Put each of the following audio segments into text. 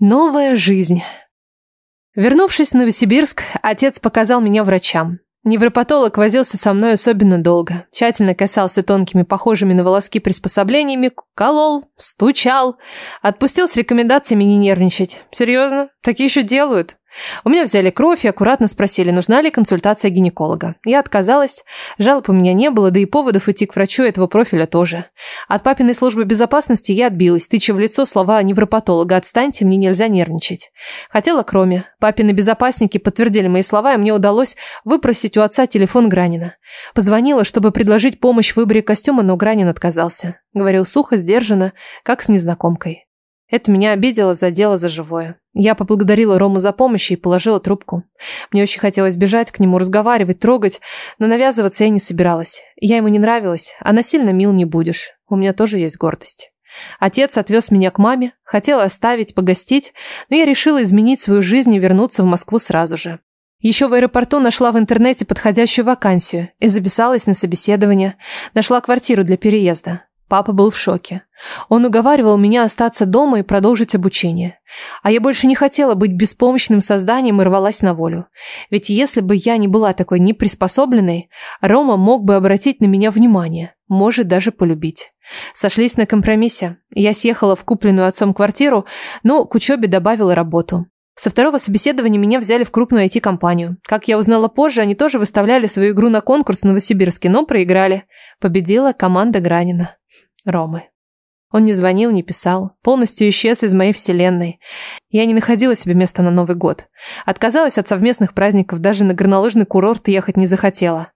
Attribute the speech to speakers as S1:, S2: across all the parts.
S1: Новая жизнь. Вернувшись в Новосибирск, отец показал меня врачам. Невропатолог возился со мной особенно долго. Тщательно касался тонкими, похожими на волоски приспособлениями, колол, стучал. Отпустил с рекомендациями не нервничать. Серьезно? Такие еще делают? У меня взяли кровь и аккуратно спросили, нужна ли консультация гинеколога. Я отказалась. Жалоб у меня не было, да и поводов идти к врачу этого профиля тоже. От папиной службы безопасности я отбилась, тыча в лицо слова невропатолога «отстаньте, мне нельзя нервничать». Хотела кроме. Папины безопасники подтвердили мои слова, и мне удалось выпросить у отца телефон Гранина. Позвонила, чтобы предложить помощь в выборе костюма, но Гранин отказался. Говорил сухо, сдержанно, как с незнакомкой. Это меня обидело, задело за живое. Я поблагодарила Рому за помощь и положила трубку. Мне очень хотелось бежать к нему, разговаривать, трогать, но навязываться я не собиралась. Я ему не нравилась, а насильно мил не будешь. У меня тоже есть гордость. Отец отвез меня к маме, хотел оставить, погостить, но я решила изменить свою жизнь и вернуться в Москву сразу же. Еще в аэропорту нашла в интернете подходящую вакансию и записалась на собеседование. Нашла квартиру для переезда. Папа был в шоке. Он уговаривал меня остаться дома и продолжить обучение. А я больше не хотела быть беспомощным созданием и рвалась на волю. Ведь если бы я не была такой неприспособленной, Рома мог бы обратить на меня внимание, может даже полюбить. Сошлись на компромиссе. Я съехала в купленную отцом квартиру, но к учебе добавила работу. Со второго собеседования меня взяли в крупную IT-компанию. Как я узнала позже, они тоже выставляли свою игру на конкурс в Новосибирске, но проиграли. Победила команда Гранина. Ромы. Он не звонил, не писал, полностью исчез из моей вселенной. Я не находила себе места на Новый год. Отказалась от совместных праздников, даже на горнолыжный курорт ехать не захотела.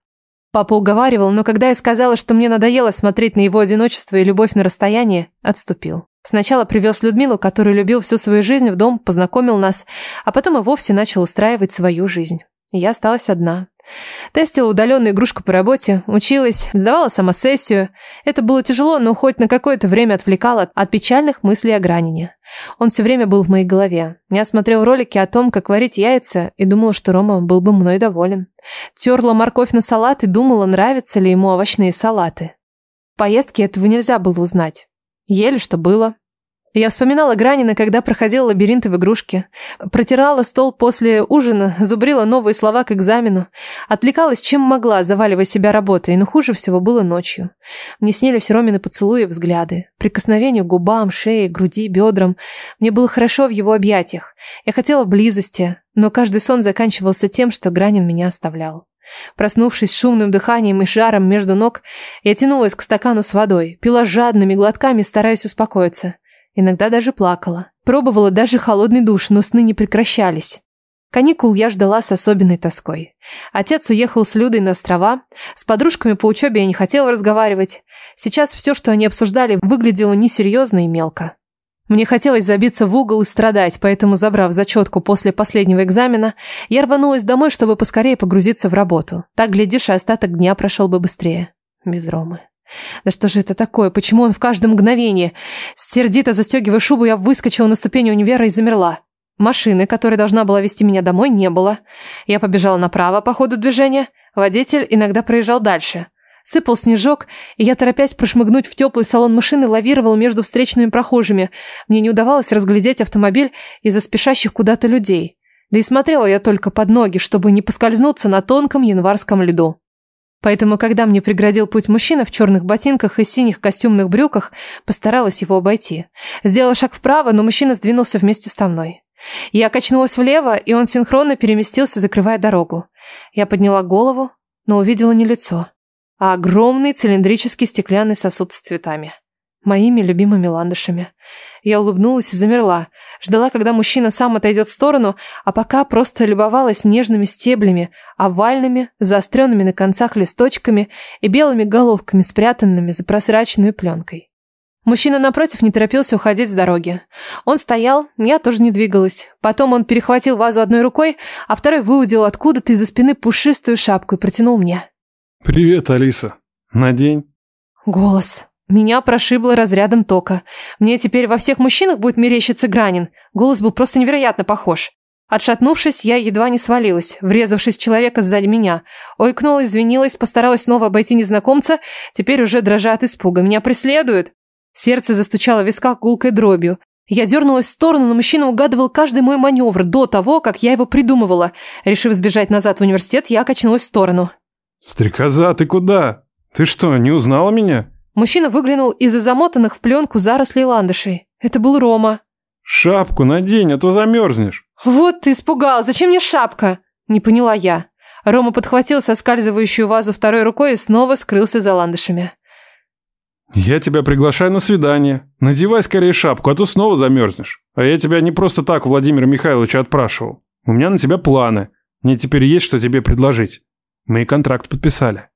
S1: Папа уговаривал, но когда я сказала, что мне надоело смотреть на его одиночество и любовь на расстоянии, отступил. Сначала привез Людмилу, которую любил всю свою жизнь, в дом, познакомил нас, а потом и вовсе начал устраивать свою жизнь. И я осталась одна. Тестила удаленную игрушку по работе, училась, сдавала самосессию. Это было тяжело, но хоть на какое-то время отвлекало от печальных мыслей о Гранине. Он все время был в моей голове. Я смотрел ролики о том, как варить яйца, и думала, что Рома был бы мной доволен. Терла морковь на салат и думала, нравятся ли ему овощные салаты. В поездке этого нельзя было узнать. Ели, что было. Я вспоминала Гранина, когда проходила лабиринты в игрушке. Протирала стол после ужина, зубрила новые слова к экзамену. Отвлекалась чем могла, заваливая себя работой, но хуже всего было ночью. Мне снились Ромины поцелуи взгляды. Прикосновения к губам, шее, груди, бедрам. Мне было хорошо в его объятиях. Я хотела близости, но каждый сон заканчивался тем, что Гранин меня оставлял. Проснувшись шумным дыханием и жаром между ног, я тянулась к стакану с водой, пила жадными глотками, стараясь успокоиться. Иногда даже плакала. Пробовала даже холодный душ, но сны не прекращались. Каникул я ждала с особенной тоской. Отец уехал с Людой на острова. С подружками по учебе я не хотела разговаривать. Сейчас все, что они обсуждали, выглядело несерьезно и мелко. Мне хотелось забиться в угол и страдать, поэтому, забрав зачетку после последнего экзамена, я рванулась домой, чтобы поскорее погрузиться в работу. Так, глядишь, и остаток дня прошел бы быстрее. Без Ромы. Да что же это такое? Почему он в каждом мгновении? Сердито застегивая шубу, я выскочила на ступени универа и замерла. Машины, которая должна была вести меня домой, не было. Я побежала направо по ходу движения. Водитель иногда проезжал дальше. Сыпал снежок, и я, торопясь прошмыгнуть в теплый салон машины, лавировала между встречными прохожими. Мне не удавалось разглядеть автомобиль из-за спешащих куда-то людей. Да и смотрела я только под ноги, чтобы не поскользнуться на тонком январском льду. Поэтому, когда мне преградил путь мужчина в черных ботинках и синих костюмных брюках, постаралась его обойти. Сделала шаг вправо, но мужчина сдвинулся вместе со мной. Я качнулась влево, и он синхронно переместился, закрывая дорогу. Я подняла голову, но увидела не лицо, а огромный цилиндрический стеклянный сосуд с цветами. Моими любимыми ландышами. Я улыбнулась и замерла. Ждала, когда мужчина сам отойдет в сторону, а пока просто любовалась нежными стеблями, овальными, заостренными на концах листочками и белыми головками, спрятанными за прозрачной пленкой. Мужчина напротив не торопился уходить с дороги. Он стоял, я тоже не двигалась. Потом он перехватил вазу одной рукой, а второй выудил откуда-то из-за спины пушистую шапку и протянул мне.
S2: «Привет, Алиса. Надень».
S1: Голос. Меня прошибло разрядом тока. Мне теперь во всех мужчинах будет мерещиться Гранин. Голос был просто невероятно похож. Отшатнувшись, я едва не свалилась, врезавшись в человека сзади меня. Ойкнула, извинилась, постаралась снова обойти незнакомца, теперь уже дрожа от испуга. Меня преследуют? Сердце застучало в висках гулкой дробью. Я дернулась в сторону, но мужчина угадывал каждый мой маневр до того, как я его придумывала. Решив сбежать назад в университет, я качнулась в сторону.
S2: «Стрекоза, ты куда? Ты что, не узнала меня?»
S1: Мужчина выглянул из-за замотанных в пленку зарослей ландышей. Это был Рома.
S2: «Шапку надень, а то замерзнешь».
S1: «Вот ты испугал, зачем мне шапка?» Не поняла я. Рома подхватил соскальзывающую вазу второй рукой и снова скрылся за ландышами.
S2: «Я тебя приглашаю на свидание. Надевай скорее шапку, а то снова замерзнешь. А я тебя не просто так Владимира Михайловича отпрашивал. У меня на тебя планы. Мне теперь есть что тебе предложить. Мы и контракт подписали».